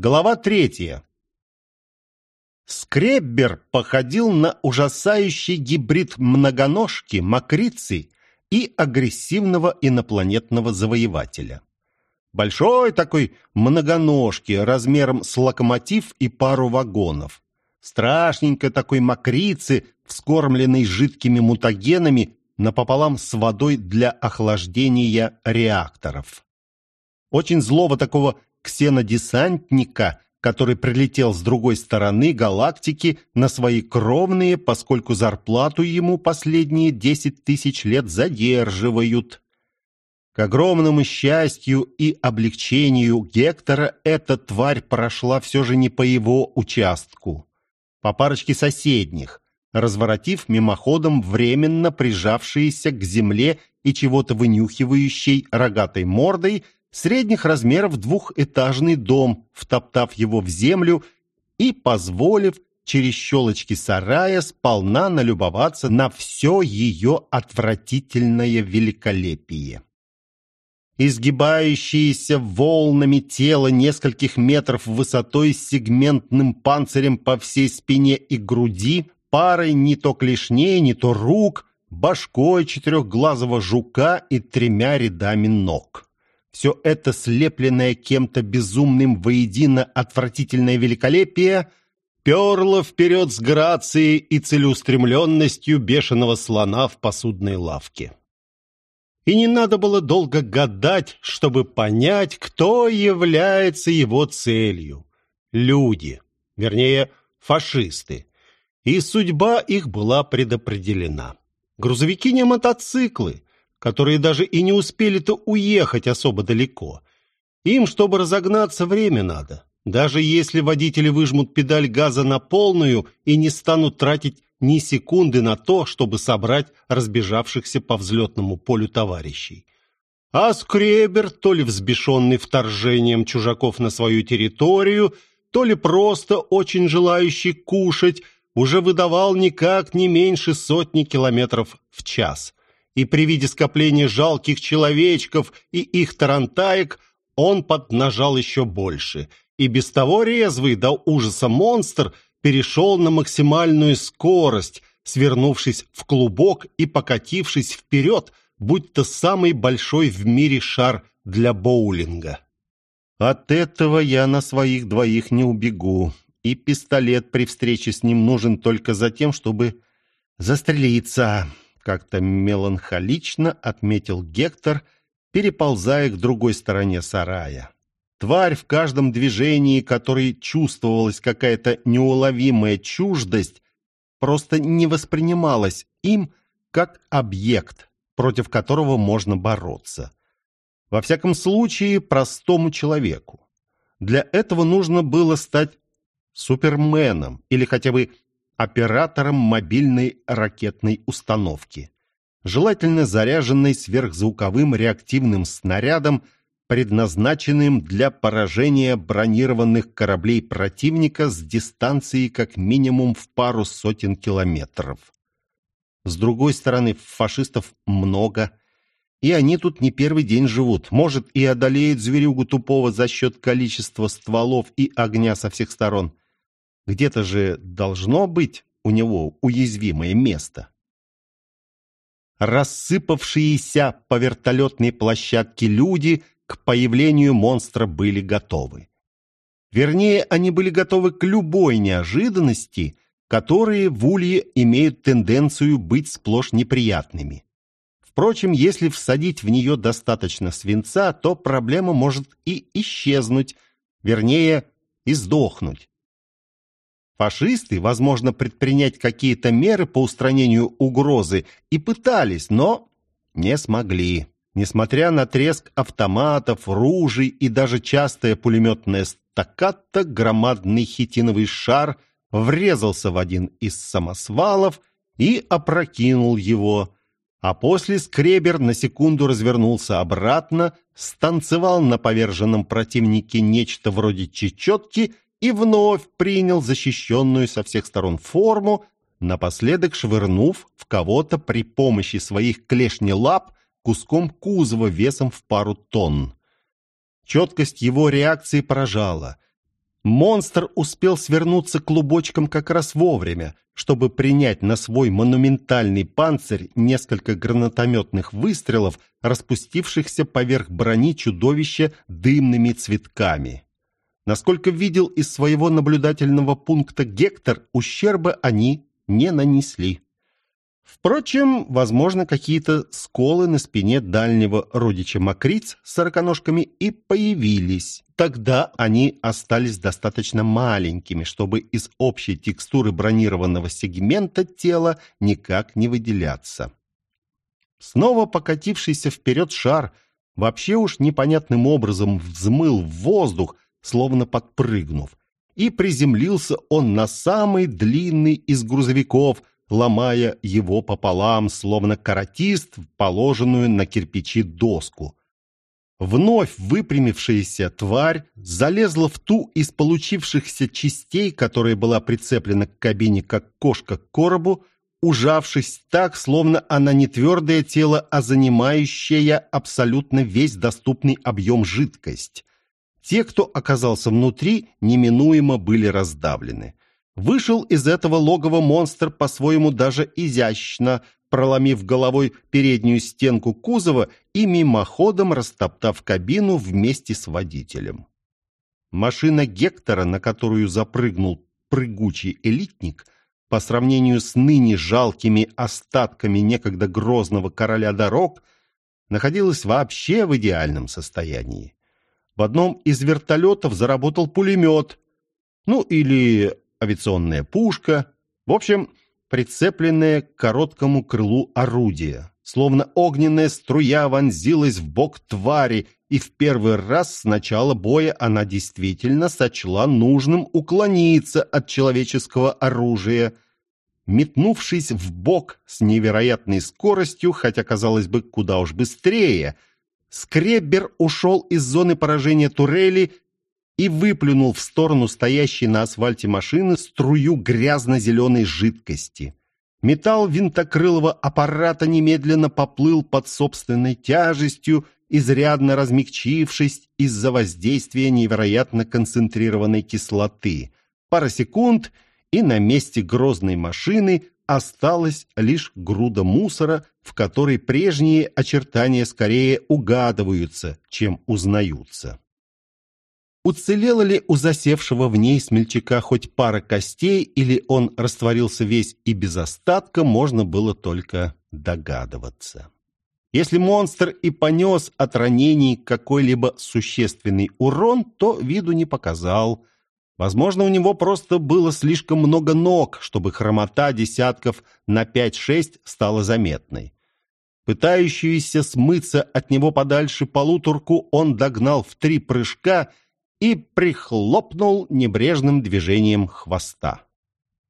Глава третья. Скреббер походил на ужасающий гибрид многоножки, мокрицы и агрессивного инопланетного завоевателя. Большой такой многоножки, размером с локомотив и пару вагонов. Страшненько такой мокрицы, вскормленной жидкими мутагенами, напополам с водой для охлаждения реакторов. Очень злого такого ксенодесантника, который прилетел с другой стороны галактики на свои кровные, поскольку зарплату ему последние десять тысяч лет задерживают. К огромному счастью и облегчению Гектора эта тварь прошла все же не по его участку, по парочке соседних, разворотив мимоходом временно прижавшиеся к земле и чего-то вынюхивающей рогатой мордой средних размеров двухэтажный дом, втоптав его в землю и позволив через щелочки сарая сполна налюбоваться на все ее отвратительное великолепие. Изгибающееся волнами тело нескольких метров высотой с сегментным панцирем по всей спине и груди, парой не то клешней, не то рук, башкой четырехглазого жука и тремя рядами ног. Все это слепленное кем-то безумным воедино отвратительное великолепие перло вперед с грацией и целеустремленностью бешеного слона в посудной лавке. И не надо было долго гадать, чтобы понять, кто является его целью. Люди, вернее, фашисты. И судьба их была предопределена. Грузовики не мотоциклы, которые даже и не успели-то уехать особо далеко. Им, чтобы разогнаться, время надо. Даже если водители выжмут педаль газа на полную и не станут тратить ни секунды на то, чтобы собрать разбежавшихся по взлетному полю товарищей. А Скребер, то ли взбешенный вторжением чужаков на свою территорию, то ли просто очень желающий кушать, уже выдавал никак не меньше сотни километров в час и при виде скопления жалких человечков и их тарантаек он поднажал еще больше, и без того резвый до ужаса монстр перешел на максимальную скорость, свернувшись в клубок и покатившись вперед, будь то самый большой в мире шар для боулинга. От этого я на своих двоих не убегу, и пистолет при встрече с ним нужен только за тем, чтобы застрелиться как-то меланхолично отметил Гектор, переползая к другой стороне сарая. Тварь в каждом движении, которой чувствовалась какая-то неуловимая чуждость, просто не воспринималась им как объект, против которого можно бороться. Во всяком случае, простому человеку. Для этого нужно было стать суперменом или хотя бы оператором мобильной ракетной установки, желательно заряженной сверхзвуковым реактивным снарядом, предназначенным для поражения бронированных кораблей противника с дистанции как минимум в пару сотен километров. С другой стороны, фашистов много, и они тут не первый день живут. Может, и одолеют зверюгу тупого за счет количества стволов и огня со всех сторон. Где-то же должно быть у него уязвимое место. Рассыпавшиеся по вертолетной площадке люди к появлению монстра были готовы. Вернее, они были готовы к любой неожиданности, которые в улье имеют тенденцию быть сплошь неприятными. Впрочем, если всадить в нее достаточно свинца, то проблема может и исчезнуть, вернее, и сдохнуть. Фашисты, возможно, предпринять какие-то меры по устранению угрозы и пытались, но не смогли. Несмотря на треск автоматов, ружей и даже частое пулеметное стаккато, громадный хитиновый шар врезался в один из самосвалов и опрокинул его. А после скребер на секунду развернулся обратно, станцевал на поверженном противнике нечто вроде чечетки и вновь принял защищенную со всех сторон форму, напоследок швырнув в кого-то при помощи своих клешни лап куском кузова весом в пару тонн. Четкость его реакции поражала. Монстр успел свернуться клубочком как раз вовремя, чтобы принять на свой монументальный панцирь несколько гранатометных выстрелов, распустившихся поверх брони чудовища дымными цветками. Насколько видел из своего наблюдательного пункта Гектор, ущерба они не нанесли. Впрочем, возможно, какие-то сколы на спине дальнего родича Макриц с сороконожками и появились. Тогда они остались достаточно маленькими, чтобы из общей текстуры бронированного сегмента тела никак не выделяться. Снова покатившийся вперед шар вообще уж непонятным образом взмыл в воздух, словно подпрыгнув, и приземлился он на самый длинный из грузовиков – ломая его пополам, словно каратист, положенную на кирпичи доску. Вновь выпрямившаяся тварь залезла в ту из получившихся частей, которая была прицеплена к кабине, как кошка к коробу, ужавшись так, словно она не твердое тело, а занимающая абсолютно весь доступный объем жидкость. Те, кто оказался внутри, неминуемо были раздавлены. Вышел из этого логова монстр по-своему даже изящно, проломив головой переднюю стенку кузова и мимоходом растоптав кабину вместе с водителем. Машина Гектора, на которую запрыгнул прыгучий элитник, по сравнению с ныне жалкими остатками некогда грозного короля дорог, находилась вообще в идеальном состоянии. В одном из вертолетов заработал пулемет, ну или авиационная пушка, в общем, прицепленное к короткому крылу орудия. Словно огненная струя вонзилась в бок твари, и в первый раз с начала боя она действительно сочла нужным уклониться от человеческого оружия. Метнувшись в бок с невероятной скоростью, хотя, казалось бы, куда уж быстрее, Скреббер ушел из зоны поражения турели и выплюнул в сторону стоящей на асфальте машины струю грязно-зеленой жидкости. Металл винтокрылого аппарата немедленно поплыл под собственной тяжестью, изрядно размягчившись из-за воздействия невероятно концентрированной кислоты. Пара секунд, и на месте грозной машины осталась лишь груда мусора, в которой прежние очертания скорее угадываются, чем узнаются. Уцелела ли у засевшего в ней смельчака хоть пара костей, или он растворился весь и без остатка, можно было только догадываться. Если монстр и понес от ранений какой-либо существенный урон, то виду не показал. Возможно, у него просто было слишком много ног, чтобы хромота десятков на 5-6 стала заметной. Пытающуюся смыться от него подальше полуторку он догнал в три прыжка – и прихлопнул небрежным движением хвоста.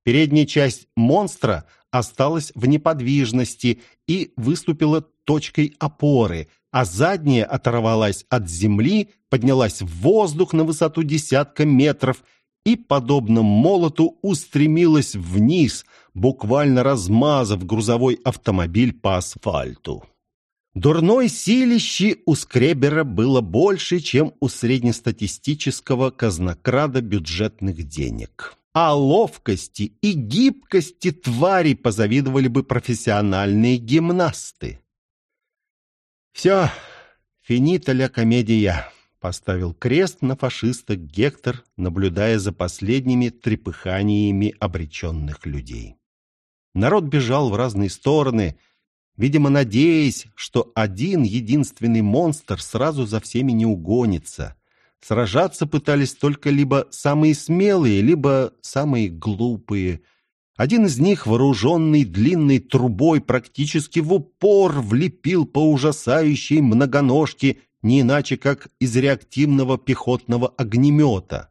Передняя часть монстра осталась в неподвижности и выступила точкой опоры, а задняя оторвалась от земли, поднялась в воздух на высоту десятка метров и, подобно молоту, устремилась вниз, буквально размазав грузовой автомобиль по асфальту. Дурной силищи у Скребера было больше, чем у среднестатистического казнокрада бюджетных денег. А ловкости и гибкости твари позавидовали бы профессиональные гимнасты. «Все, финита ля комедия», — поставил крест на фашиста Гектор, наблюдая за последними трепыханиями обреченных людей. Народ бежал в разные стороны — видимо, надеясь, что один единственный монстр сразу за всеми не угонится. Сражаться пытались только либо самые смелые, либо самые глупые. Один из них, вооруженный длинной трубой, практически в упор влепил по ужасающей многоножке, не иначе как из реактивного пехотного огнемета.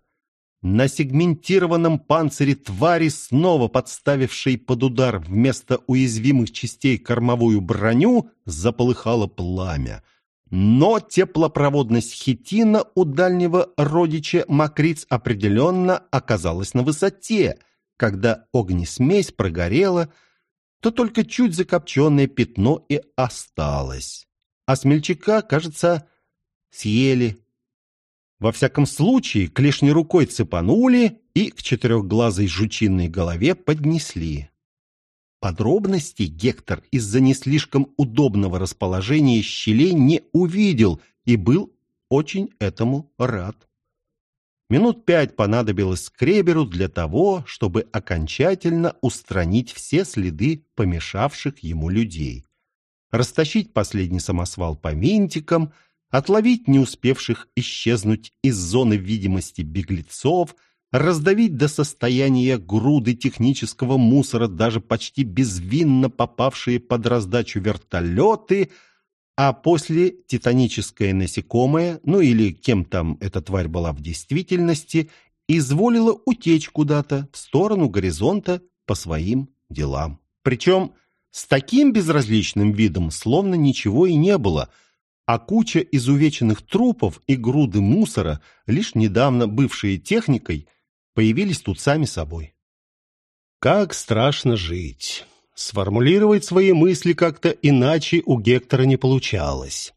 На сегментированном панцире твари, снова подставившей под удар вместо уязвимых частей кормовую броню, заполыхало пламя. Но теплопроводность хитина у дальнего родича Макриц определенно оказалась на высоте. Когда огнесмесь прогорела, то только чуть закопченное пятно и осталось. А смельчака, кажется, съели Во всяком случае, клешней рукой цепанули и к четырехглазой жучиной голове поднесли. Подробностей Гектор из-за не слишком удобного расположения щелей не увидел и был очень этому рад. Минут пять понадобилось скреберу для того, чтобы окончательно устранить все следы помешавших ему людей. Растащить последний самосвал по винтикам, отловить не успевших исчезнуть из зоны видимости беглецов – раздавить до состояния груды технического мусора даже почти безвинно попавшие под раздачу вертолеты, а после титаническое насекомое, ну или кем там эта тварь была в действительности, изволила утечь куда-то в сторону горизонта по своим делам. Причем с таким безразличным видом, словно ничего и не было, а куча изувеченных трупов и груды мусора, лишь недавно бывшие техникой, появились тут сами собой. Как страшно жить. Сформулировать свои мысли как-то иначе у Гектора не получалось.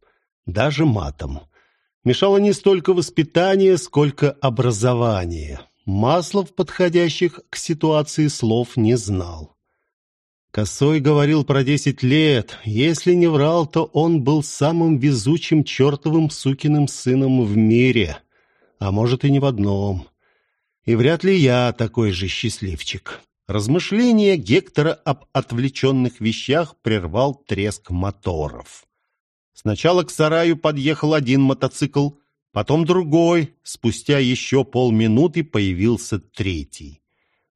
Даже матом. Мешало не столько воспитание, сколько образование. Маслов, подходящих к ситуации слов, не знал. Косой говорил про десять лет. Если не врал, то он был самым везучим чертовым сукиным сыном в мире. А может и не в одном. И вряд ли я такой же счастливчик. Размышления Гектора об отвлеченных вещах прервал треск моторов. Сначала к сараю подъехал один мотоцикл, потом другой, спустя еще полминуты появился третий.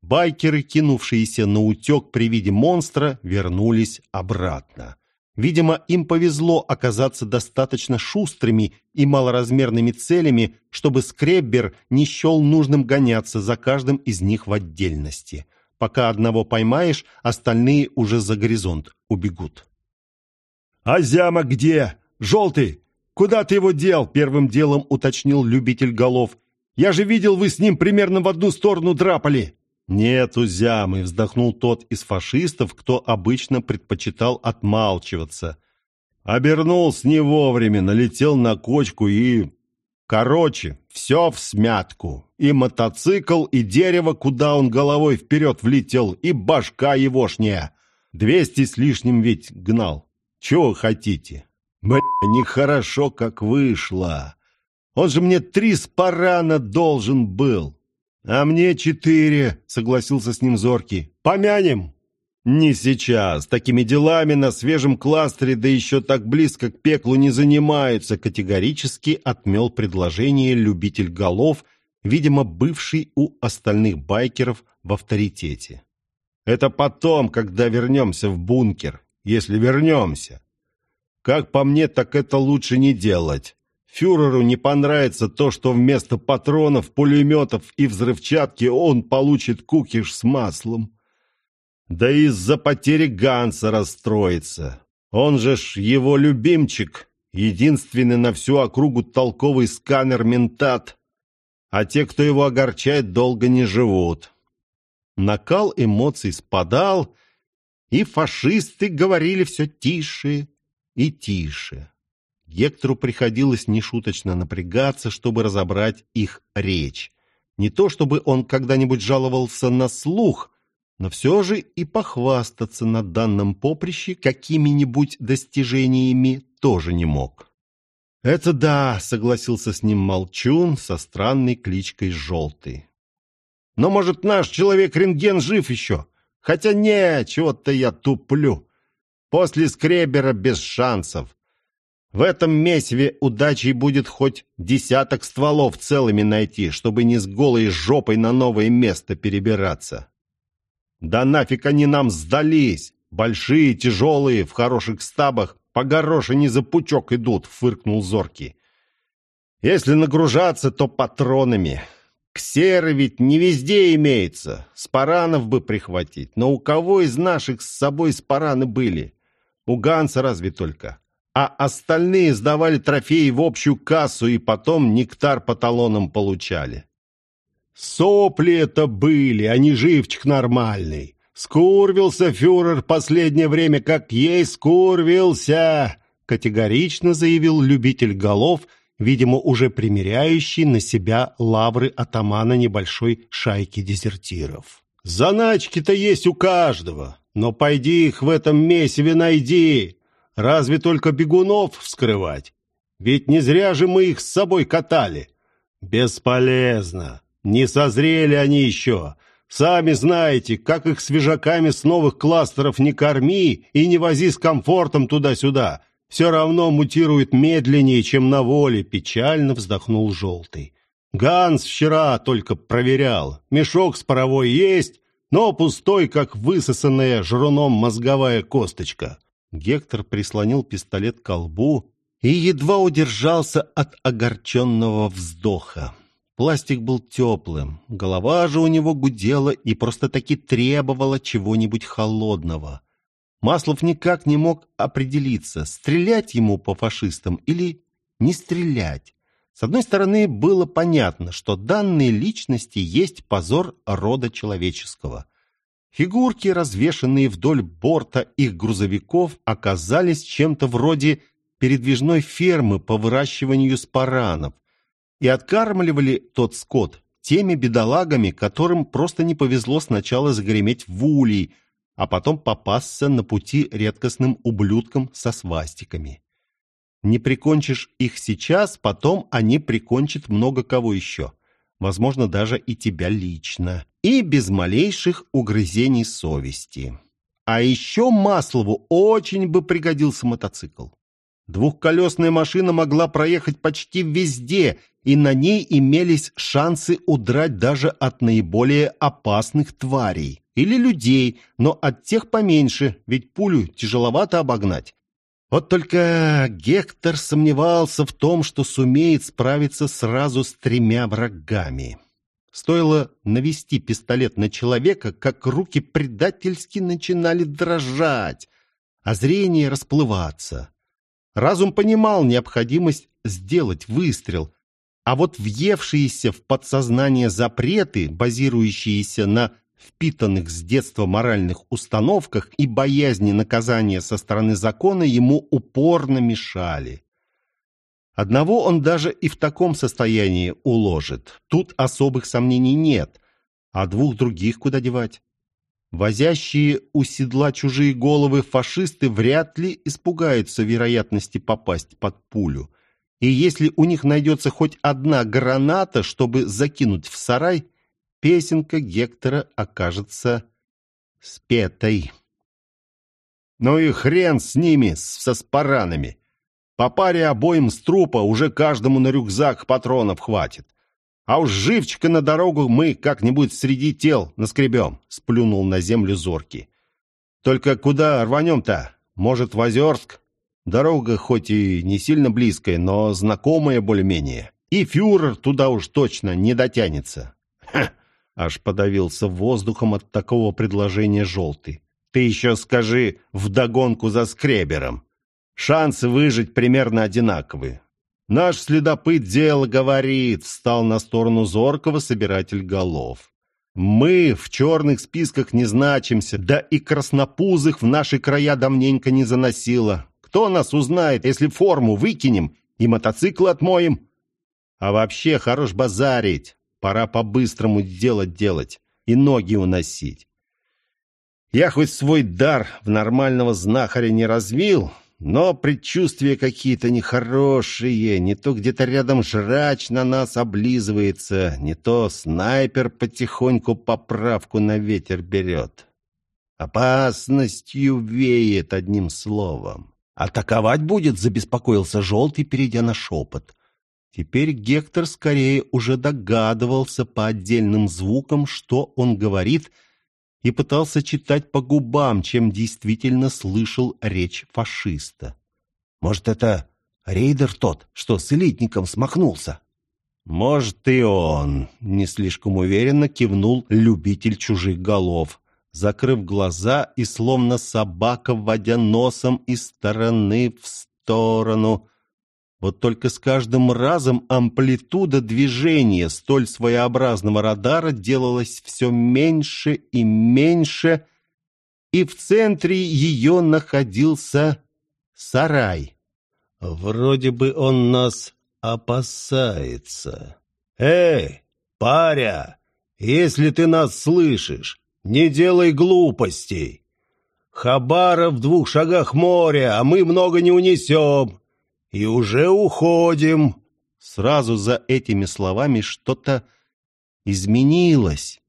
Байкеры, кинувшиеся на утек при виде монстра, вернулись обратно. Видимо, им повезло оказаться достаточно шустрыми и малоразмерными целями, чтобы скреббер не счел нужным гоняться за каждым из них в отдельности. Пока одного поймаешь, остальные уже за горизонт убегут. «А зяма где? Желтый! Куда ты его дел?» Первым делом уточнил любитель голов. «Я же видел, вы с ним примерно в одну сторону драпали!» «Нет, узямый», — вздохнул тот из фашистов, кто обычно предпочитал отмалчиваться. Обернулся не вовремя, налетел на кочку и... Короче, все в смятку. И мотоцикл, и дерево, куда он головой вперед влетел, и башка егошняя. Двести с лишним ведь гнал. Чего хотите? Бля, нехорошо как вышло. Он же мне три спарана должен был. «А мне четыре», — согласился с ним Зоркий. «Помянем?» «Не сейчас. Такими делами на свежем кластере, да еще так близко к пеклу не занимаются», категорически отмел предложение любитель голов, видимо, бывший у остальных байкеров в авторитете. «Это потом, когда вернемся в бункер, если вернемся. Как по мне, так это лучше не делать. Фюреру не понравится то, что вместо патронов, пулеметов и взрывчатки он получит кукиш с маслом. Да из-за потери Ганса расстроится. Он же ж его любимчик, единственный на всю округу толковый сканер-ментат. А те, кто его огорчает, долго не живут. Накал эмоций спадал, и фашисты говорили все тише и тише. Гектору приходилось нешуточно напрягаться, чтобы разобрать их речь. Не то чтобы он когда-нибудь жаловался на слух, но все же и похвастаться на данном поприще какими-нибудь достижениями тоже не мог. «Это да», — согласился с ним Молчун со странной кличкой Желтый. «Но, может, наш человек-рентген жив еще? Хотя не, чего-то я туплю. После скребера без шансов. В этом месиве удачей будет хоть десяток стволов целыми найти, чтобы не с голой жопой на новое место перебираться. Да нафиг они нам сдались! Большие, тяжелые, в хороших стабах, по горошине за пучок идут, фыркнул Зоркий. Если нагружаться, то патронами. Ксеры ведь не везде имеется. Спаранов бы прихватить. Но у кого из наших с собой спараны были? У Ганса разве только а остальные сдавали трофеи в общую кассу и потом нектар по талонам получали. Сопли это были, а не живчик нормальный. Скурвился фюрер последнее время, как ей скурвился, категорично заявил любитель голов видимо, уже примеряющий на себя лавры атамана небольшой шайки дезертиров. «Заначки-то есть у каждого, но пойди их в этом месиве найди. Разве только бегунов вскрывать? Ведь не зря же мы их с собой катали. Бесполезно. Не созрели они еще. Сами знаете, как их свежаками с новых кластеров не корми и не вози с комфортом туда-сюда. Все равно мутирует медленнее, чем на воле, печально вздохнул Желтый. Ганс вчера только проверял. Мешок с паровой есть, но пустой, как высосанная жруном мозговая косточка. Гектор прислонил пистолет к колбу и едва удержался от огорченного вздоха. Пластик был теплым, голова же у него гудела и просто-таки требовала чего-нибудь холодного. Маслов никак не мог определиться, стрелять ему по фашистам или не стрелять. С одной стороны, было понятно, что данные личности есть позор рода человеческого. Фигурки, развешанные вдоль борта их грузовиков, оказались чем-то вроде передвижной фермы по выращиванию спаранов и откармливали тот скот теми бедолагами, которым просто не повезло сначала загреметь в улей, а потом попасться на пути редкостным ублюдкам со свастиками. Не прикончишь их сейчас, потом они прикончат много кого еще – возможно, даже и тебя лично, и без малейших угрызений совести. А еще Маслову очень бы пригодился мотоцикл. Двухколесная машина могла проехать почти везде, и на ней имелись шансы удрать даже от наиболее опасных тварей или людей, но от тех поменьше, ведь пулю тяжеловато обогнать. Вот только Гектор сомневался в том, что сумеет справиться сразу с тремя врагами. Стоило навести пистолет на человека, как руки предательски начинали дрожать, а зрение расплываться. Разум понимал необходимость сделать выстрел, а вот въевшиеся в подсознание запреты, базирующиеся на впитанных с детства моральных установках и боязни наказания со стороны закона ему упорно мешали. Одного он даже и в таком состоянии уложит. Тут особых сомнений нет. А двух других куда девать? Возящие у седла чужие головы фашисты вряд ли испугаются вероятности попасть под пулю. И если у них найдется хоть одна граната, чтобы закинуть в сарай, песенка Гектора окажется спетой. Ну и хрен с ними, со спаранами. По паре обоим с трупа уже каждому на рюкзак патронов хватит. А уж живчика на дорогу мы как-нибудь среди тел наскребем, сплюнул на землю зоркий. Только куда рванем-то? Может, в Озерск? Дорога хоть и не сильно близкая, но знакомая более-менее. И фюрер туда уж точно не дотянется. Ха! Аж подавился воздухом от такого предложения желтый. Ты еще скажи вдогонку за скребером. Шансы выжить примерно одинаковые. Наш следопыт дело говорит, встал на сторону зоркого собиратель голов. Мы в черных списках не значимся, да и краснопузых в наши края давненько не заносило. Кто нас узнает, если форму выкинем и мотоцикл отмоем? А вообще хорош базарить. Пора по-быстрому дело делать и ноги уносить. Я хоть свой дар в нормального знахаря не развил, но предчувствия какие-то нехорошие. Не то где-то рядом жрач на нас облизывается, не то снайпер потихоньку поправку на ветер берет. Опасностью веет одним словом. «Атаковать будет?» — забеспокоился Желтый, перейдя на шепот. Теперь Гектор скорее уже догадывался по отдельным звукам, что он говорит, и пытался читать по губам, чем действительно слышал речь фашиста. Может, это рейдер тот, что с элитником смахнулся? Может, и он, не слишком уверенно кивнул любитель чужих голов, закрыв глаза и словно собака, вводя носом из стороны в сторону — вот только с каждым разом амплитуда движения столь своеобразного радара делалась все меньше и меньше, и в центре ее находился сарай. «Вроде бы он нас опасается. «Эй, паря, если ты нас слышишь, не делай глупостей. Хабара в двух шагах моря, а мы много не унесем. И уже уходим». Сразу за этими словами что-то изменилось.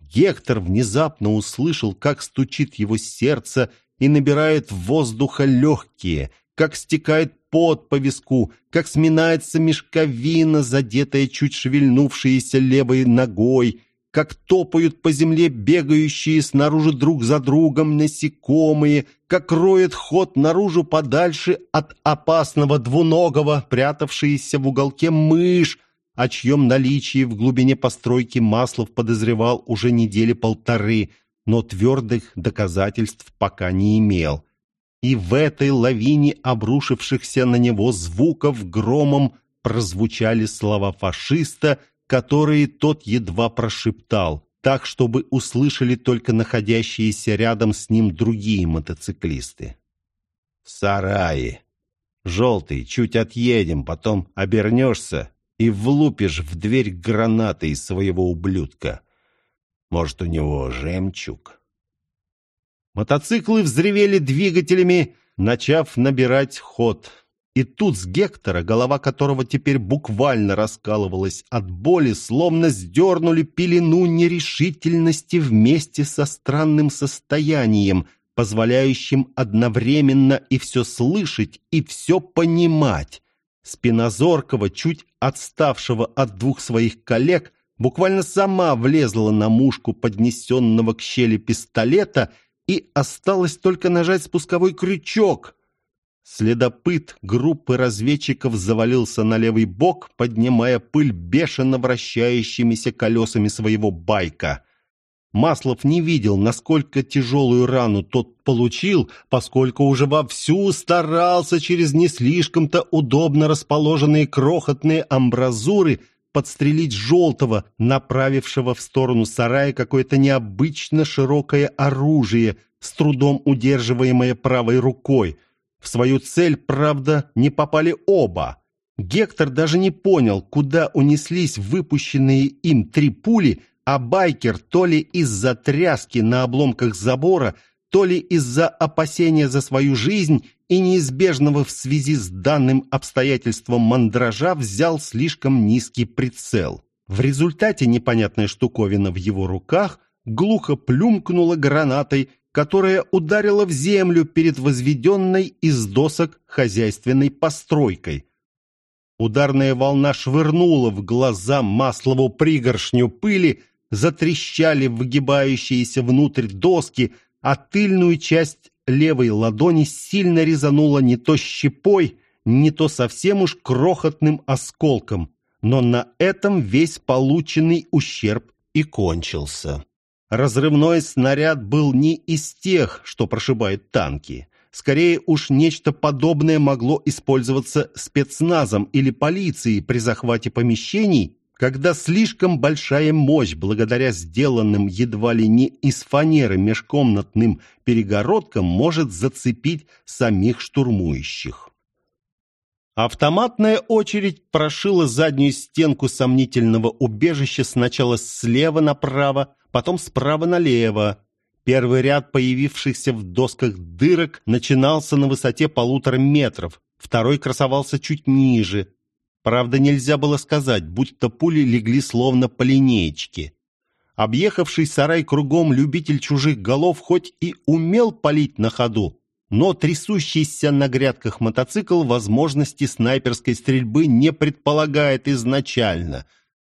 Гектор внезапно услышал, как стучит его сердце и набирает воздуха легкие, как стекает пот по виску, как сминается мешковина, задетая чуть шевельнувшейся левой ногой, как топают по земле бегающие снаружи друг за другом насекомые, как роет ход наружу подальше от опасного двуногого, прятавшаяся в уголке мышь, о чьем наличии в глубине постройки Маслов подозревал уже недели полторы, но твердых доказательств пока не имел. И в этой лавине обрушившихся на него звуков громом прозвучали слова фашиста, которые тот едва прошептал, так, чтобы услышали только находящиеся рядом с ним другие мотоциклисты. «Сараи! Желтый, чуть отъедем, потом обернешься и влупишь в дверь гранатой из своего ублюдка. Может, у него жемчуг? Мотоциклы взревели двигателями, начав набирать ход. И тут с Гектора, голова которого теперь буквально раскалывалась от боли, словно сдернули пелену нерешительности вместе со странным состоянием, позволяющим одновременно и все слышать, и все понимать. Спина зоркого, чуть отставшего от двух своих коллег, буквально сама влезла на мушку поднесенного к щели пистолета и осталось только нажать спусковой крючок. Следопыт группы разведчиков завалился на левый бок, поднимая пыль бешено вращающимися колесами своего байка. Маслов не видел, насколько тяжелую рану тот получил, поскольку уже вовсю старался через не слишком-то удобно расположенные крохотные амбразуры подстрелить желтого, направившего в сторону сарая какое-то необычно широкое оружие, с трудом удерживаемое правой рукой. В свою цель, правда, не попали оба. Гектор даже не понял, куда унеслись выпущенные им три пули – а байкер то ли из-за тряски на обломках забора, то ли из-за опасения за свою жизнь и неизбежного в связи с данным обстоятельством мандража взял слишком низкий прицел. В результате непонятная штуковина в его руках глухо плюмкнула гранатой, которая ударила в землю перед возведенной из досок хозяйственной постройкой. Ударная волна швырнула в глаза Маслову пригоршню пыли, затрещали выгибающиеся внутрь доски, а тыльную часть левой ладони сильно резануло не то щепой, не то совсем уж крохотным осколком. Но на этом весь полученный ущерб и кончился. Разрывной снаряд был не из тех, что прошибают танки. Скорее уж нечто подобное могло использоваться спецназом или полицией при захвате помещений когда слишком большая мощь, благодаря сделанным едва ли не из фанеры межкомнатным перегородкам, может зацепить самих штурмующих. Автоматная очередь прошила заднюю стенку сомнительного убежища сначала слева направо, потом справа налево. Первый ряд появившихся в досках дырок начинался на высоте полутора метров, второй красовался чуть ниже, Правда, нельзя было сказать, будто пули легли словно по линеечке. Объехавший сарай кругом любитель чужих голов хоть и умел палить на ходу, но трясущийся на грядках мотоцикл возможности снайперской стрельбы не предполагает изначально.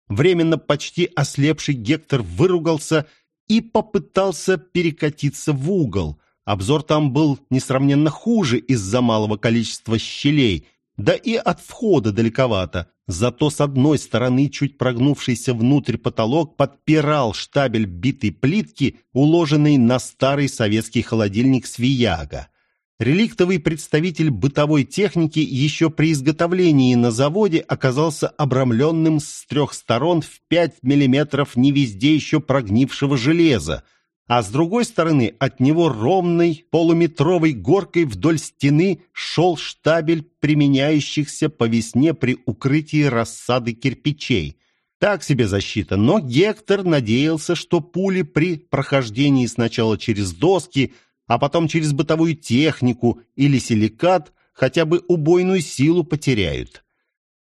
Временно почти ослепший Гектор выругался и попытался перекатиться в угол. Обзор там был несравненно хуже из-за малого количества щелей – да и от входа далековато. Зато с одной стороны чуть прогнувшийся внутрь потолок подпирал штабель битой плитки, уложенный на старый советский холодильник «Свияга». Реликтовый представитель бытовой техники еще при изготовлении на заводе оказался обрамленным с трех сторон в 5 мм не везде еще прогнившего железа, а с другой стороны от него ровной полуметровой горкой вдоль стены шел штабель применяющихся по весне при укрытии рассады кирпичей. Так себе защита, но Гектор надеялся, что пули при прохождении сначала через доски, а потом через бытовую технику или силикат хотя бы убойную силу потеряют.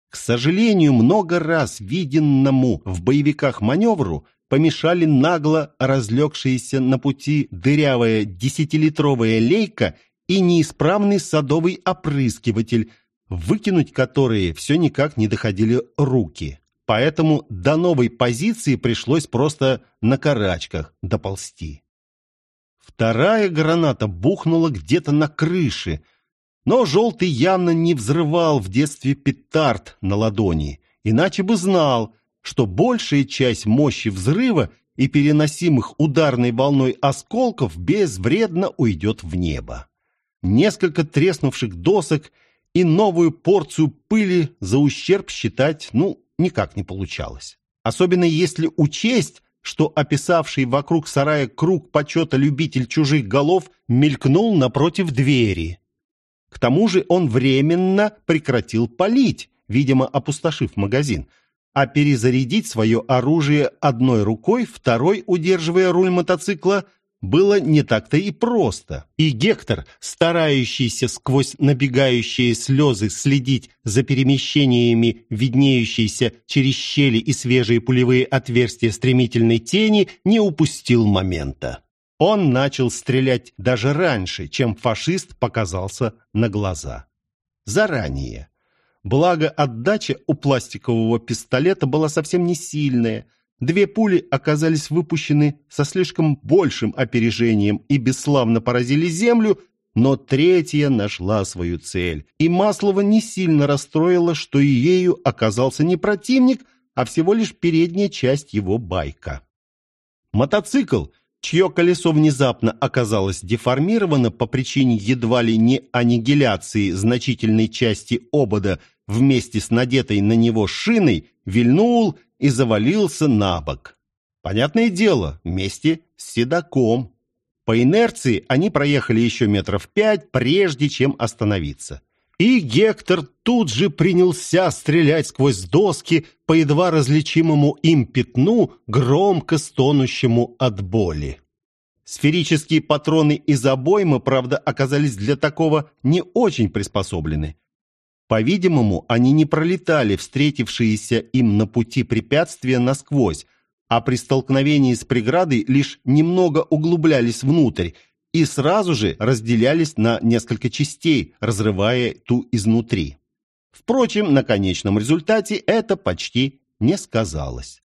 К сожалению, много раз виденному в боевиках маневру помешали нагло разлегшиеся на пути дырявая десятилитровая лейка и неисправный садовый опрыскиватель, выкинуть которые все никак не доходили руки. Поэтому до новой позиции пришлось просто на карачках доползти. Вторая граната бухнула где-то на крыше, но желтый явно не взрывал в детстве петард на ладони, иначе бы знал, что большая часть мощи взрыва и переносимых ударной волной осколков безвредно уйдет в небо. Несколько треснувших досок и новую порцию пыли за ущерб считать, ну, никак не получалось. Особенно если учесть, что описавший вокруг сарая круг почета любитель чужих голов мелькнул напротив двери. К тому же он временно прекратил палить, видимо, опустошив магазин – а перезарядить свое оружие одной рукой, второй, удерживая руль мотоцикла, было не так-то и просто. И Гектор, старающийся сквозь набегающие слезы следить за перемещениями, виднеющейся через щели и свежие пулевые отверстия стремительной тени, не упустил момента. Он начал стрелять даже раньше, чем фашист показался на глаза. Заранее. Благо, отдача у пластикового пистолета была совсем не сильная. Две пули оказались выпущены со слишком большим опережением и бесславно поразили землю, но третья нашла свою цель. И Маслова не сильно расстроило, что и ею оказался не противник, а всего лишь передняя часть его байка. Мотоцикл, чье колесо внезапно оказалось деформировано по причине едва ли не аннигиляции значительной части обода вместе с надетой на него шиной, вильнул и завалился на бок. Понятное дело, вместе с седаком. По инерции они проехали еще метров пять, прежде чем остановиться. И Гектор тут же принялся стрелять сквозь доски по едва различимому им пятну, громко стонущему от боли. Сферические патроны из обоймы, правда, оказались для такого не очень приспособлены. По-видимому, они не пролетали встретившиеся им на пути препятствия насквозь, а при столкновении с преградой лишь немного углублялись внутрь и сразу же разделялись на несколько частей, разрывая ту изнутри. Впрочем, на конечном результате это почти не сказалось.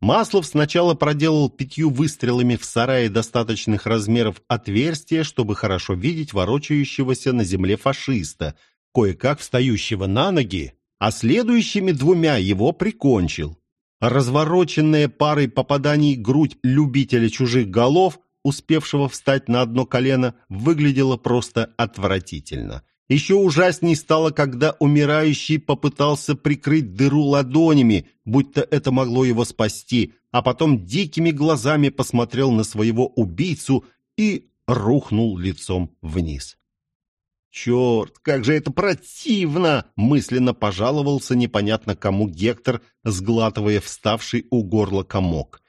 Маслов сначала проделал пятью выстрелами в сарае достаточных размеров отверстия, чтобы хорошо видеть ворочающегося на земле фашиста, кое-как встающего на ноги, а следующими двумя его прикончил. Развороченная парой попаданий грудь любителя чужих голов успевшего встать на одно колено, выглядело просто отвратительно. Еще ужасней стало, когда умирающий попытался прикрыть дыру ладонями, будто это могло его спасти, а потом дикими глазами посмотрел на своего убийцу и рухнул лицом вниз. «Черт, как же это противно!» — мысленно пожаловался непонятно кому Гектор, сглатывая вставший у горла комок.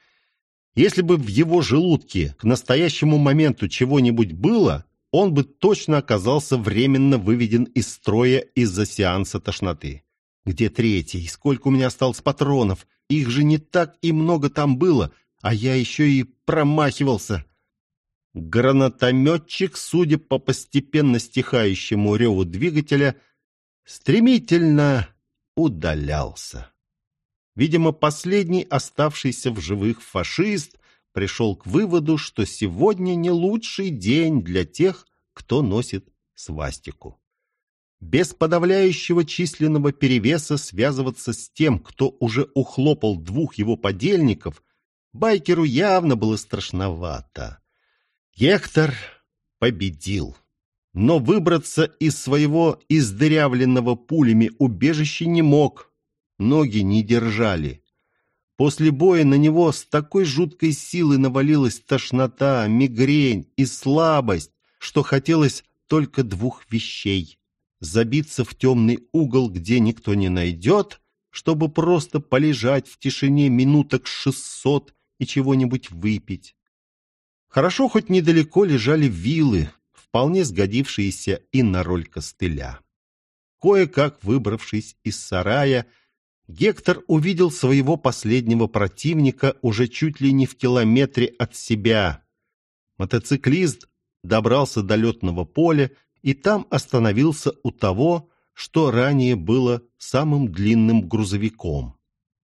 Если бы в его желудке к настоящему моменту чего-нибудь было, он бы точно оказался временно выведен из строя из-за сеанса тошноты. Где третий? Сколько у меня осталось патронов? Их же не так и много там было, а я еще и промахивался. Гранатометчик, судя по постепенно стихающему реву двигателя, стремительно удалялся. Видимо, последний оставшийся в живых фашист пришел к выводу, что сегодня не лучший день для тех, кто носит свастику. Без подавляющего численного перевеса связываться с тем, кто уже ухлопал двух его подельников, байкеру явно было страшновато. Гектор победил. Но выбраться из своего издырявленного пулями убежища не мог, ноги не держали. После боя на него с такой жуткой силой навалилась тошнота, мигрень и слабость, что хотелось только двух вещей — забиться в темный угол, где никто не найдет, чтобы просто полежать в тишине минуток шестьсот и чего-нибудь выпить. Хорошо, хоть недалеко лежали вилы, вполне сгодившиеся и на роль костыля. Кое-как выбравшись из сарая, Гектор увидел своего последнего противника уже чуть ли не в километре от себя. Мотоциклист добрался до летного поля и там остановился у того, что ранее было самым длинным грузовиком.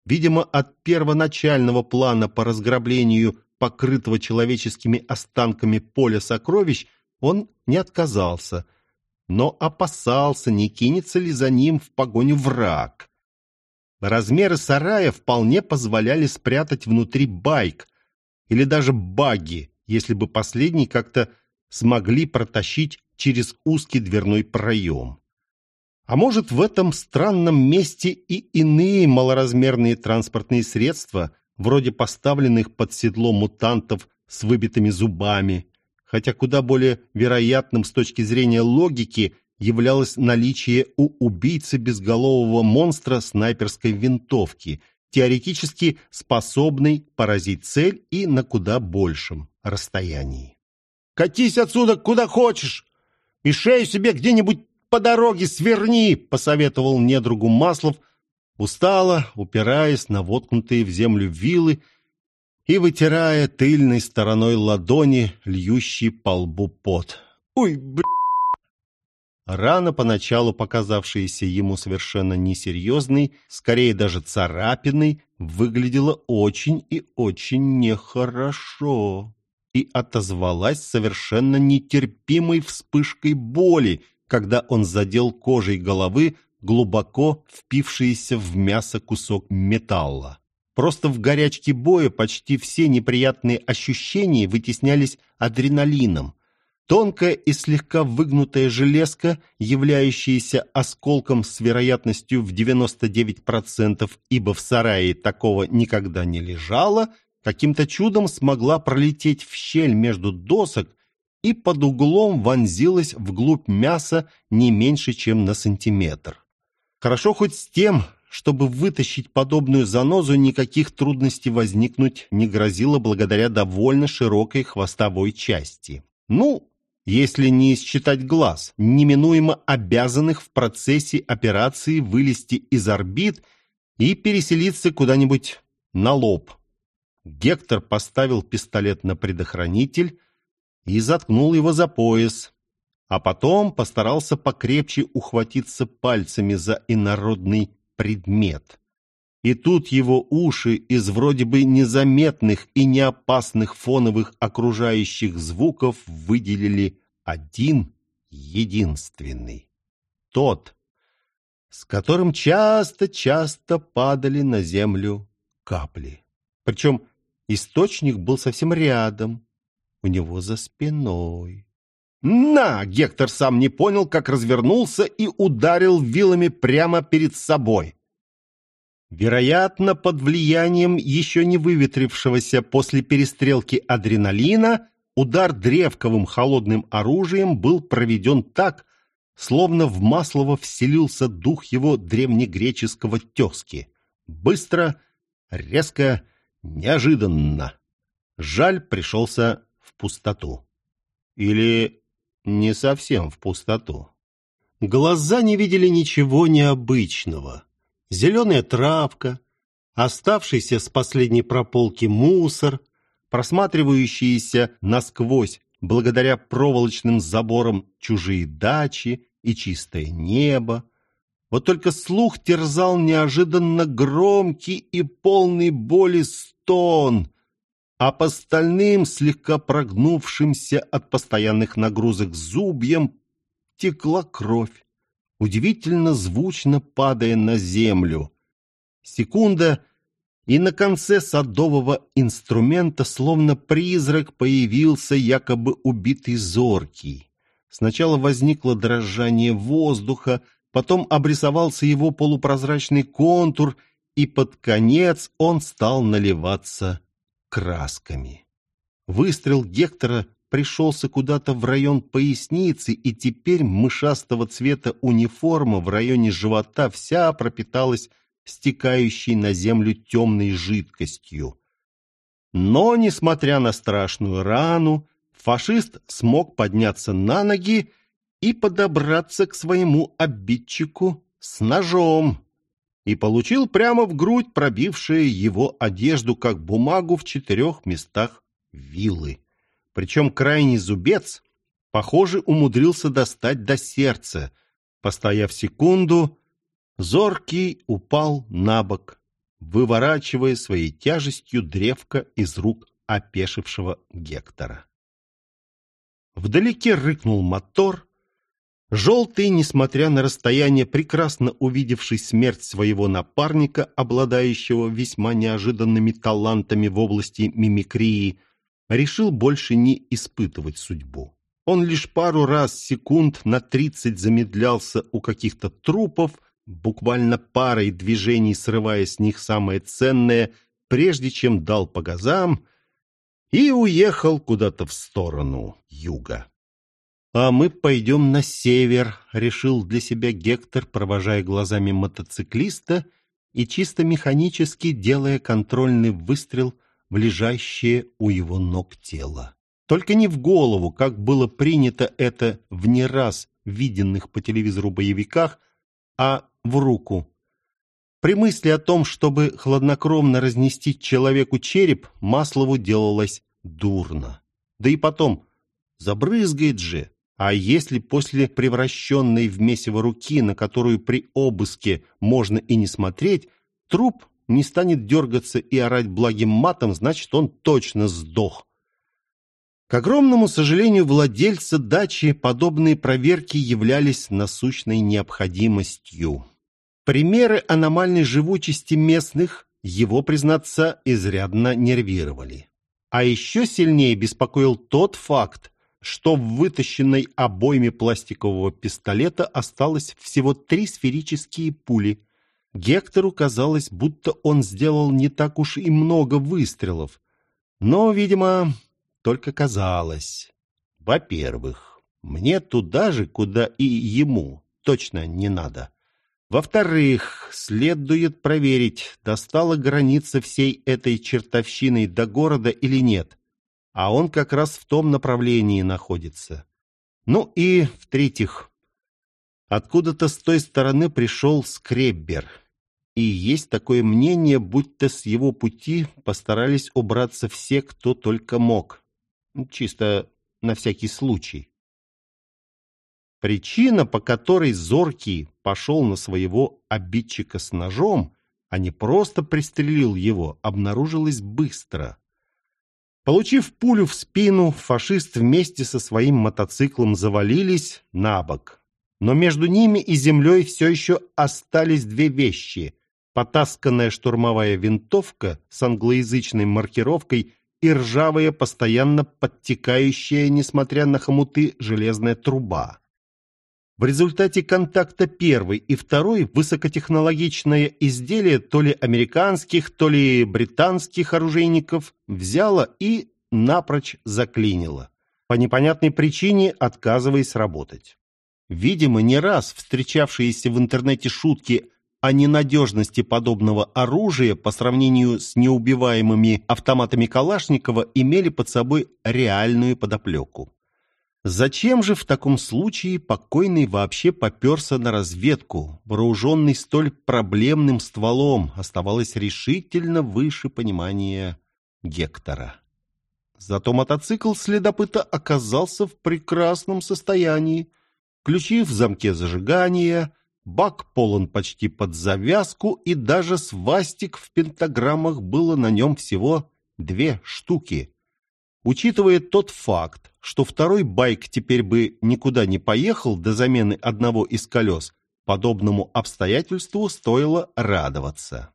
Видимо, от первоначального плана по разграблению покрытого человеческими останками поля сокровищ он не отказался, но опасался, не кинется ли за ним в погоню враг. Размеры сарая вполне позволяли спрятать внутри байк или даже багги, если бы последний как-то смогли протащить через узкий дверной проем. А может, в этом странном месте и иные малоразмерные транспортные средства, вроде поставленных под седло мутантов с выбитыми зубами, хотя куда более вероятным с точки зрения логики являлось наличие у убийцы безголового монстра снайперской винтовки, теоретически способной поразить цель и на куда большем расстоянии. «Катись отсюда куда хочешь и шею себе где-нибудь по дороге сверни!» — посоветовал недругу Маслов, устало упираясь на воткнутые в землю вилы и вытирая тыльной стороной ладони льющий по лбу пот. «Ой, блядь!» Рана, поначалу показавшаяся ему совершенно несерьезной, скорее даже царапиной, выглядела очень и очень нехорошо и отозвалась совершенно нетерпимой вспышкой боли, когда он задел кожей головы глубоко впившийся в мясо кусок металла. Просто в горячке боя почти все неприятные ощущения вытеснялись адреналином, Тонкая и слегка выгнутая железка, являющаяся осколком с вероятностью в 99%, ибо в сарае такого никогда не лежало, каким-то чудом смогла пролететь в щель между досок и под углом вонзилась вглубь мяса не меньше, чем на сантиметр. Хорошо хоть с тем, чтобы вытащить подобную занозу, никаких трудностей возникнуть не грозило благодаря довольно широкой хвостовой части. Ну, если не считать глаз, неминуемо обязанных в процессе операции вылезти из орбит и переселиться куда-нибудь на лоб. Гектор поставил пистолет на предохранитель и заткнул его за пояс, а потом постарался покрепче ухватиться пальцами за инородный предмет. И тут его уши из вроде бы незаметных и неопасных фоновых окружающих звуков выделили один единственный. Тот, с которым часто-часто падали на землю капли. Причем источник был совсем рядом, у него за спиной. «На!» — Гектор сам не понял, как развернулся и ударил вилами прямо перед собой. Вероятно, под влиянием еще не выветрившегося после перестрелки адреналина, удар древковым холодным оружием был проведен так, словно в Маслово вселился дух его древнегреческого тезки. Быстро, резко, неожиданно. Жаль пришелся в пустоту. Или не совсем в пустоту. Глаза не видели ничего необычного зеленая травка, оставшийся с последней прополки мусор, просматривающиеся насквозь благодаря проволочным заборам чужие дачи и чистое небо. Вот только слух терзал неожиданно громкий и полный боли стон, а по стальным, слегка прогнувшимся от постоянных нагрузок зубьям, текла кровь удивительно звучно падая на землю. Секунда, и на конце садового инструмента словно призрак появился якобы убитый зоркий. Сначала возникло дрожание воздуха, потом обрисовался его полупрозрачный контур, и под конец он стал наливаться красками. Выстрел Гектора пришелся куда-то в район поясницы, и теперь мышастого цвета униформа в районе живота вся пропиталась стекающей на землю темной жидкостью. Но, несмотря на страшную рану, фашист смог подняться на ноги и подобраться к своему обидчику с ножом и получил прямо в грудь пробившее его одежду, как бумагу в четырех местах вилы. Причем крайний зубец, похоже, умудрился достать до сердца. Постояв секунду, зоркий упал на бок, выворачивая своей тяжестью древко из рук опешившего Гектора. Вдалеке рыкнул мотор. Желтый, несмотря на расстояние, прекрасно увидевший смерть своего напарника, обладающего весьма неожиданными талантами в области мимикрии, решил больше не испытывать судьбу. Он лишь пару раз секунд на тридцать замедлялся у каких-то трупов, буквально парой движений срывая с них самое ценное, прежде чем дал по газам и уехал куда-то в сторону юга. «А мы пойдем на север», — решил для себя Гектор, провожая глазами мотоциклиста и чисто механически делая контрольный выстрел в лежащее у его ног тело. Только не в голову, как было принято это в не раз виденных по телевизору боевиках, а в руку. При мысли о том, чтобы хладнокровно разнести человеку череп, Маслову делалось дурно. Да и потом, забрызгает же. А если после превращенной в месиво руки, на которую при обыске можно и не смотреть, труп не станет дергаться и орать благим матом, значит, он точно сдох. К огромному сожалению владельца дачи подобные проверки являлись насущной необходимостью. Примеры аномальной живучести местных его, признаться, изрядно нервировали. А еще сильнее беспокоил тот факт, что в вытащенной обойме пластикового пистолета осталось всего три сферические пули. Гектору казалось, будто он сделал не так уж и много выстрелов. Но, видимо, только казалось. Во-первых, мне туда же, куда и ему, точно не надо. Во-вторых, следует проверить, достала граница всей этой чертовщины до города или нет. А он как раз в том направлении находится. Ну и, в-третьих, откуда-то с той стороны пришел скреббер. И есть такое мнение, будто с его пути постарались убраться все, кто только мог. Чисто на всякий случай. Причина, по которой Зоркий пошел на своего обидчика с ножом, а не просто пристрелил его, обнаружилась быстро. Получив пулю в спину, фашист вместе со своим мотоциклом завалились на бок. Но между ними и землей все еще остались две вещи. Потасканная штурмовая винтовка с англоязычной маркировкой и ржавая, постоянно подтекающая, несмотря на хомуты, железная труба. В результате контакта первой и второй высокотехнологичное изделие то ли американских, то ли британских оружейников взяло и напрочь заклинило, по непонятной причине отказываясь работать. Видимо, не раз встречавшиеся в интернете шутки о ненадежности подобного оружия по сравнению с неубиваемыми автоматами Калашникова имели под собой реальную подоплеку. Зачем же в таком случае покойный вообще поперся на разведку, вооруженный столь проблемным стволом, оставалось решительно выше понимания Гектора. Зато мотоцикл следопыта оказался в прекрасном состоянии. Ключи в замке зажигания, бак полон почти под завязку, и даже свастик в пентаграммах было на нем всего две штуки. Учитывая тот факт, что второй байк теперь бы никуда не поехал до замены одного из колес, подобному обстоятельству стоило радоваться.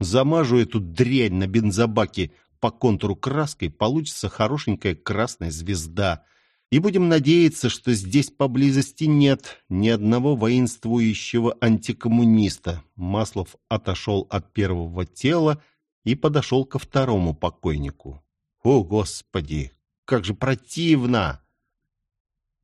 Замажу эту дрянь на бензобаке по контуру краской, получится хорошенькая красная звезда. И будем надеяться, что здесь поблизости нет ни одного воинствующего антикоммуниста. Маслов отошел от первого тела и подошел ко второму покойнику. О, Господи, как же противно!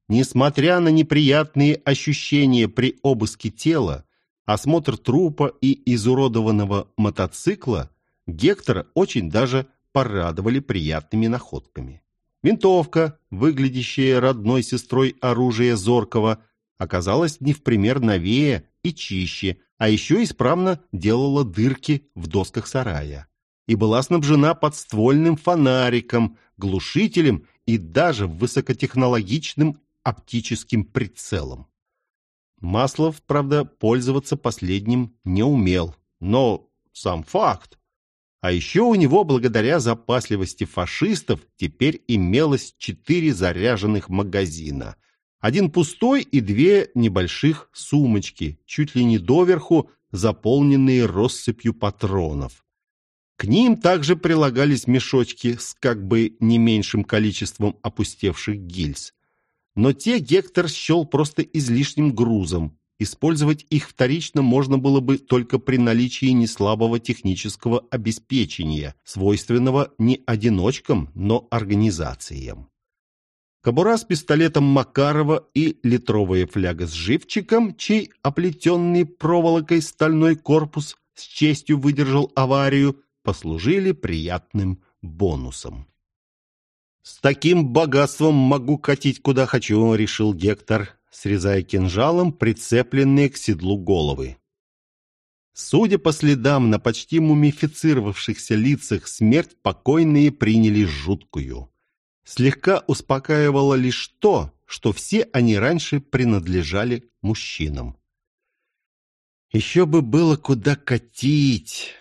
Несмотря на неприятные ощущения при обыске тела, осмотр трупа и изуродованного мотоцикла Гектора очень даже порадовали приятными находками. Винтовка, выглядящая родной сестрой оружия Зоркова, оказалась не в пример новее и чище, а еще исправно делала дырки в досках сарая. И была снабжена подствольным фонариком, глушителем и даже высокотехнологичным оптическим прицелом. Маслов, правда, пользоваться последним не умел, но сам факт. А еще у него, благодаря запасливости фашистов, теперь имелось четыре заряженных магазина. Один пустой и две небольших сумочки, чуть ли не доверху, заполненные россыпью патронов. К ним также прилагались мешочки с как бы не меньшим количеством опустевших гильз. Но те Гектор счел просто излишним грузом, Использовать их вторично можно было бы только при наличии неслабого технического обеспечения, свойственного не одиночкам, но организациям. Кобура с пистолетом Макарова и литровая фляга с живчиком, чей оплетенный проволокой стальной корпус с честью выдержал аварию, послужили приятным бонусом. «С таким богатством могу катить куда хочу», — решил Гектор срезая кинжалом прицепленные к седлу головы. Судя по следам на почти мумифицировавшихся лицах, смерть покойные приняли жуткую. Слегка успокаивало лишь то, что все они раньше принадлежали мужчинам. Еще бы было куда катить.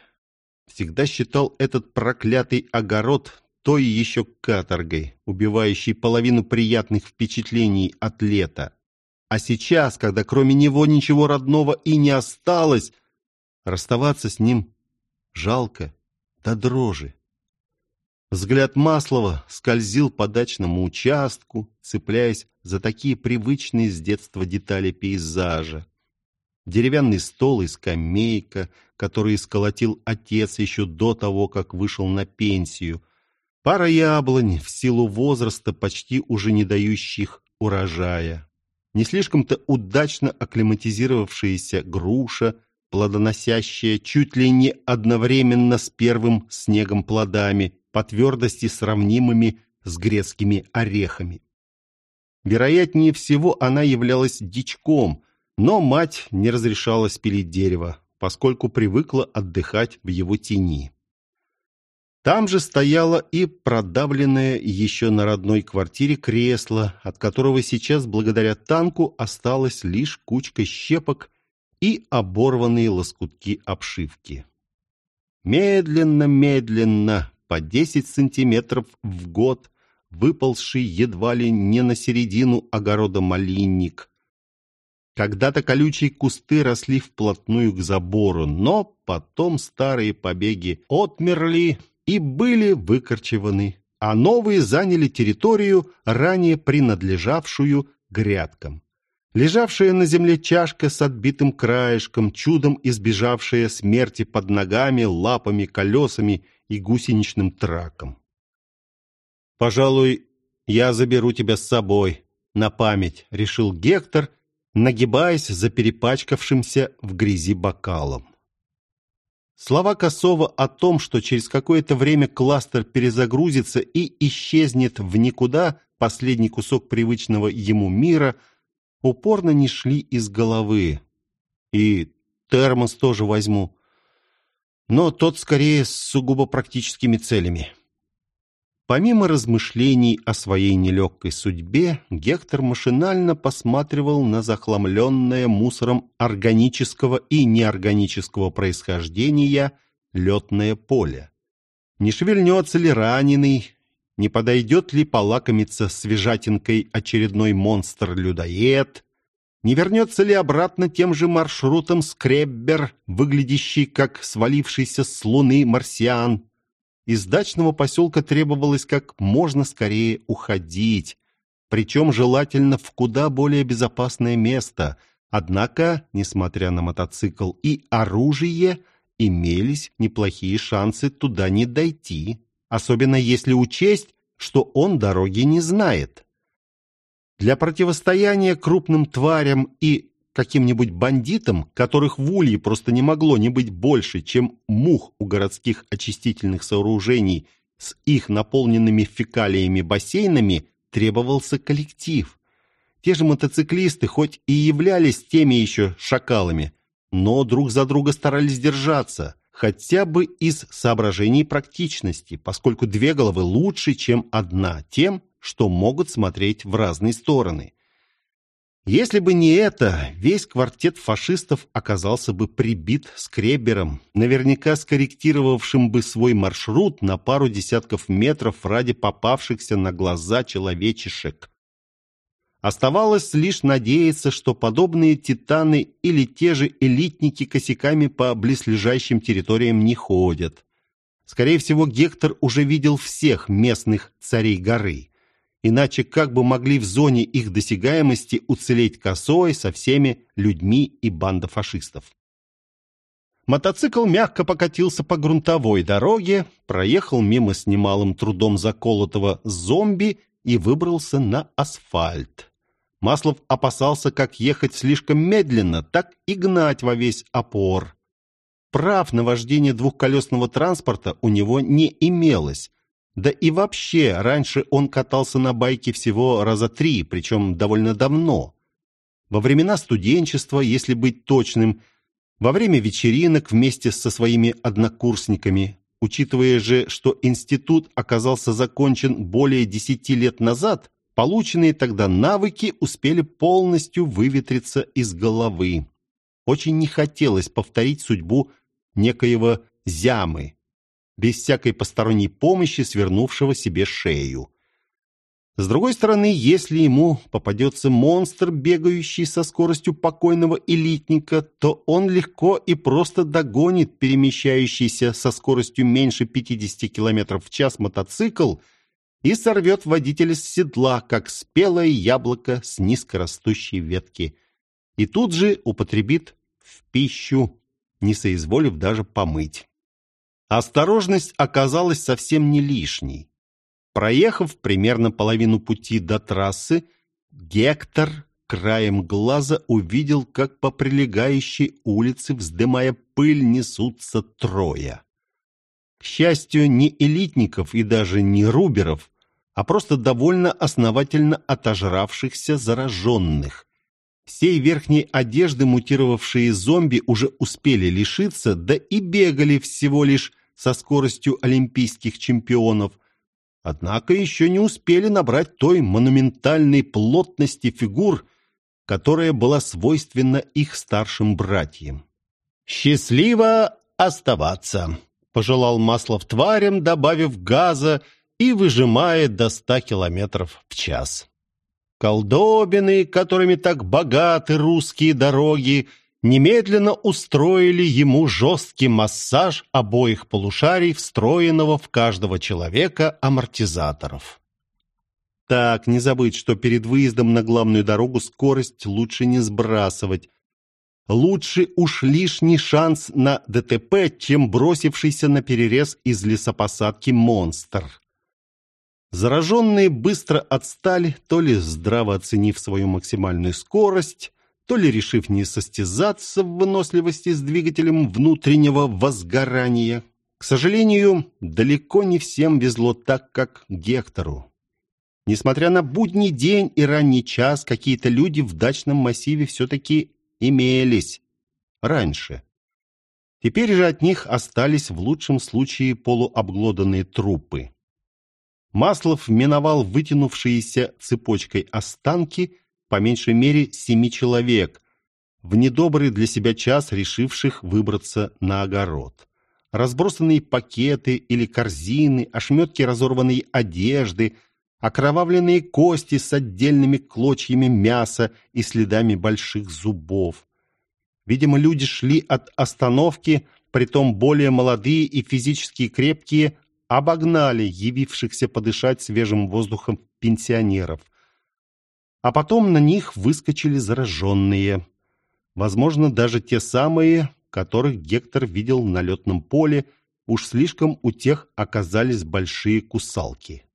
Всегда считал этот проклятый огород той еще каторгой, убивающей половину приятных впечатлений от лета. А сейчас, когда кроме него ничего родного и не осталось, расставаться с ним жалко до дрожи. Взгляд Маслова скользил по дачному участку, цепляясь за такие привычные с детства детали пейзажа. Деревянный стол и скамейка, которые сколотил отец еще до того, как вышел на пенсию. Пара яблонь в силу возраста, почти уже не дающих урожая не слишком-то удачно акклиматизировавшаяся груша, плодоносящая чуть ли не одновременно с первым снегом плодами, по твердости сравнимыми с грецкими орехами. Вероятнее всего, она являлась дичком, но мать не разрешала спилить дерево, поскольку привыкла отдыхать в его тени. Там же стояло и продавленное еще на родной квартире кресло, от которого сейчас, благодаря танку, осталась лишь кучка щепок и оборванные лоскутки обшивки. Медленно-медленно, по 10 сантиметров в год, выползший едва ли не на середину огорода малинник. Когда-то колючие кусты росли вплотную к забору, но потом старые побеги отмерли, и были выкорчеваны, а новые заняли территорию, ранее принадлежавшую грядкам. Лежавшая на земле чашка с отбитым краешком, чудом избежавшая смерти под ногами, лапами, колесами и гусеничным траком. «Пожалуй, я заберу тебя с собой, на память», — решил Гектор, нагибаясь за перепачкавшимся в грязи бокалом. Слова Косова о том, что через какое-то время кластер перезагрузится и исчезнет в никуда последний кусок привычного ему мира, упорно не шли из головы. И термос тоже возьму. Но тот скорее с сугубо практическими целями. Помимо размышлений о своей нелегкой судьбе, Гектор машинально посматривал на захламленное мусором органического и неорганического происхождения летное поле. Не шевельнется ли раненый, не подойдет ли полакомиться свежатинкой очередной монстр-людоед, не вернется ли обратно тем же маршрутом скреббер, выглядящий как свалившийся с луны марсиан, из дачного поселка требовалось как можно скорее уходить, причем желательно в куда более безопасное место. Однако, несмотря на мотоцикл и оружие, имелись неплохие шансы туда не дойти, особенно если учесть, что он дороги не знает. Для противостояния крупным тварям и каким-нибудь бандитам, которых в Улье просто не могло не быть больше, чем мух у городских очистительных сооружений с их наполненными фекалиями бассейнами, требовался коллектив. Те же мотоциклисты хоть и являлись теми еще шакалами, но друг за друга старались держаться, хотя бы из соображений практичности, поскольку две головы лучше, чем одна, тем, что могут смотреть в разные стороны. Если бы не это, весь квартет фашистов оказался бы прибит скребером, наверняка скорректировавшим бы свой маршрут на пару десятков метров ради попавшихся на глаза человечешек. Оставалось лишь надеяться, что подобные титаны или те же элитники косяками по близлежащим территориям не ходят. Скорее всего, Гектор уже видел всех местных царей горы. Иначе как бы могли в зоне их досягаемости уцелеть косой со всеми людьми и банда фашистов? Мотоцикл мягко покатился по грунтовой дороге, проехал мимо с немалым трудом заколотого зомби и выбрался на асфальт. Маслов опасался как ехать слишком медленно, так и гнать во весь опор. Прав на вождение двухколесного транспорта у него не имелось, да и вообще, раньше он катался на байке всего раза три, причем довольно давно. Во времена студенчества, если быть точным, во время вечеринок вместе со своими однокурсниками, учитывая же, что институт оказался закончен более десяти лет назад, полученные тогда навыки успели полностью выветриться из головы. Очень не хотелось повторить судьбу некоего Зямы, без всякой посторонней помощи свернувшего себе шею. С другой стороны, если ему попадется монстр, бегающий со скоростью покойного элитника, то он легко и просто догонит перемещающийся со скоростью меньше 50 км в час мотоцикл и сорвет водителя с седла, как спелое яблоко с низкорастущей ветки, и тут же употребит в пищу, не соизволив даже помыть. Осторожность оказалась совсем не лишней. Проехав примерно половину пути до трассы, Гектор краем глаза увидел, как по прилегающей улице, вздымая пыль, несутся трое. К счастью, не элитников и даже не руберов, а просто довольно основательно отожравшихся зараженных. Всей верхней одежды мутировавшие зомби уже успели лишиться, да и бегали всего лишь со скоростью олимпийских чемпионов, однако еще не успели набрать той монументальной плотности фигур, которая была свойственна их старшим братьям. «Счастливо оставаться!» — пожелал Маслов тварям, добавив газа и выжимая до ста километров в час. Колдобины, которыми так богаты русские дороги, немедленно устроили ему жесткий массаж обоих полушарий, встроенного в каждого человека амортизаторов. Так, не забыть, что перед выездом на главную дорогу скорость лучше не сбрасывать. Лучше уж лишний шанс на ДТП, чем бросившийся на перерез из лесопосадки монстр. Зараженные быстро отстали, то ли здраво оценив свою максимальную скорость, то ли решив не состязаться в выносливости с двигателем внутреннего возгорания. К сожалению, далеко не всем везло так, как Гектору. Несмотря на будний день и ранний час, какие-то люди в дачном массиве все-таки имелись. Раньше. Теперь же от них остались в лучшем случае полуобглоданные трупы. Маслов миновал вытянувшиеся цепочкой останки по меньшей мере семи человек, в недобрый для себя час решивших выбраться на огород. Разбросанные пакеты или корзины, ошметки разорванной одежды, окровавленные кости с отдельными клочьями мяса и следами больших зубов. Видимо, люди шли от остановки, притом более молодые и физически крепкие, обогнали явившихся подышать свежим воздухом пенсионеров. А потом на них выскочили зараженные. Возможно, даже те самые, которых Гектор видел на летном поле, уж слишком у тех оказались большие кусалки.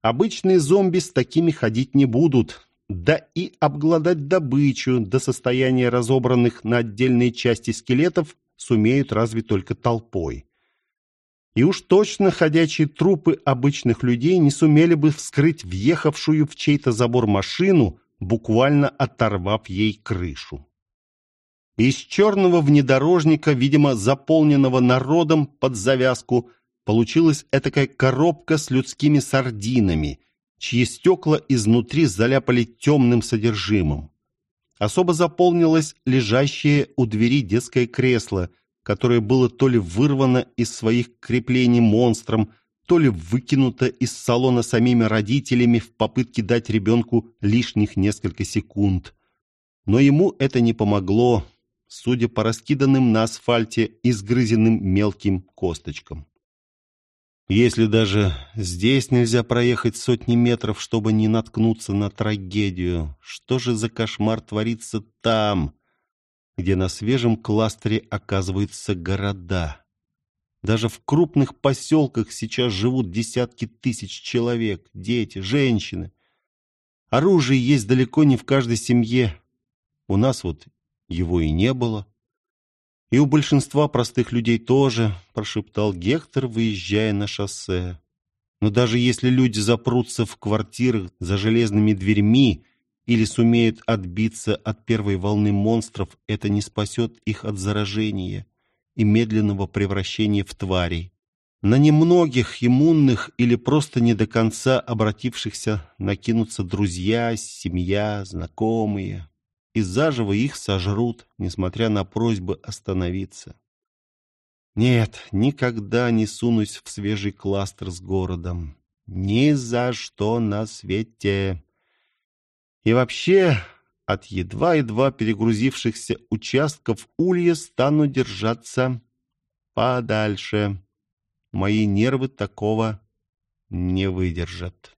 Обычные зомби с такими ходить не будут, да и обглодать добычу до состояния разобранных на отдельные части скелетов сумеют разве только толпой. И уж точно ходячие трупы обычных людей не сумели бы вскрыть въехавшую в чей-то забор машину, буквально оторвав ей крышу. Из черного внедорожника, видимо, заполненного народом под завязку, получилась этакая коробка с людскими сардинами, чьи стекла изнутри заляпали темным содержимым. Особо заполнилось лежащее у двери детское кресло, которое было то ли вырвано из своих креплений монстром, то ли выкинуто из салона самими родителями в попытке дать ребенку лишних несколько секунд. Но ему это не помогло, судя по раскиданным на асфальте изгрызенным мелким косточкам. Если даже здесь нельзя проехать сотни метров, чтобы не наткнуться на трагедию, что же за кошмар творится там, где на свежем кластере оказываются города? Даже в крупных поселках сейчас живут десятки тысяч человек, дети, женщины. Оружие есть далеко не в каждой семье. У нас вот его и не было. И у большинства простых людей тоже, прошептал Гектор, выезжая на шоссе. Но даже если люди запрутся в квартирах за железными дверьми или сумеют отбиться от первой волны монстров, это не спасет их от заражения и медленного превращения в тварей. На немногих иммунных или просто не до конца обратившихся накинутся друзья, семья, знакомые, и заживо их сожрут, несмотря на просьбы остановиться. Нет, никогда не сунусь в свежий кластер с городом. Ни за что на свете. И вообще, от едва-едва перегрузившихся участков улья стану держаться подальше. Мои нервы такого не выдержат.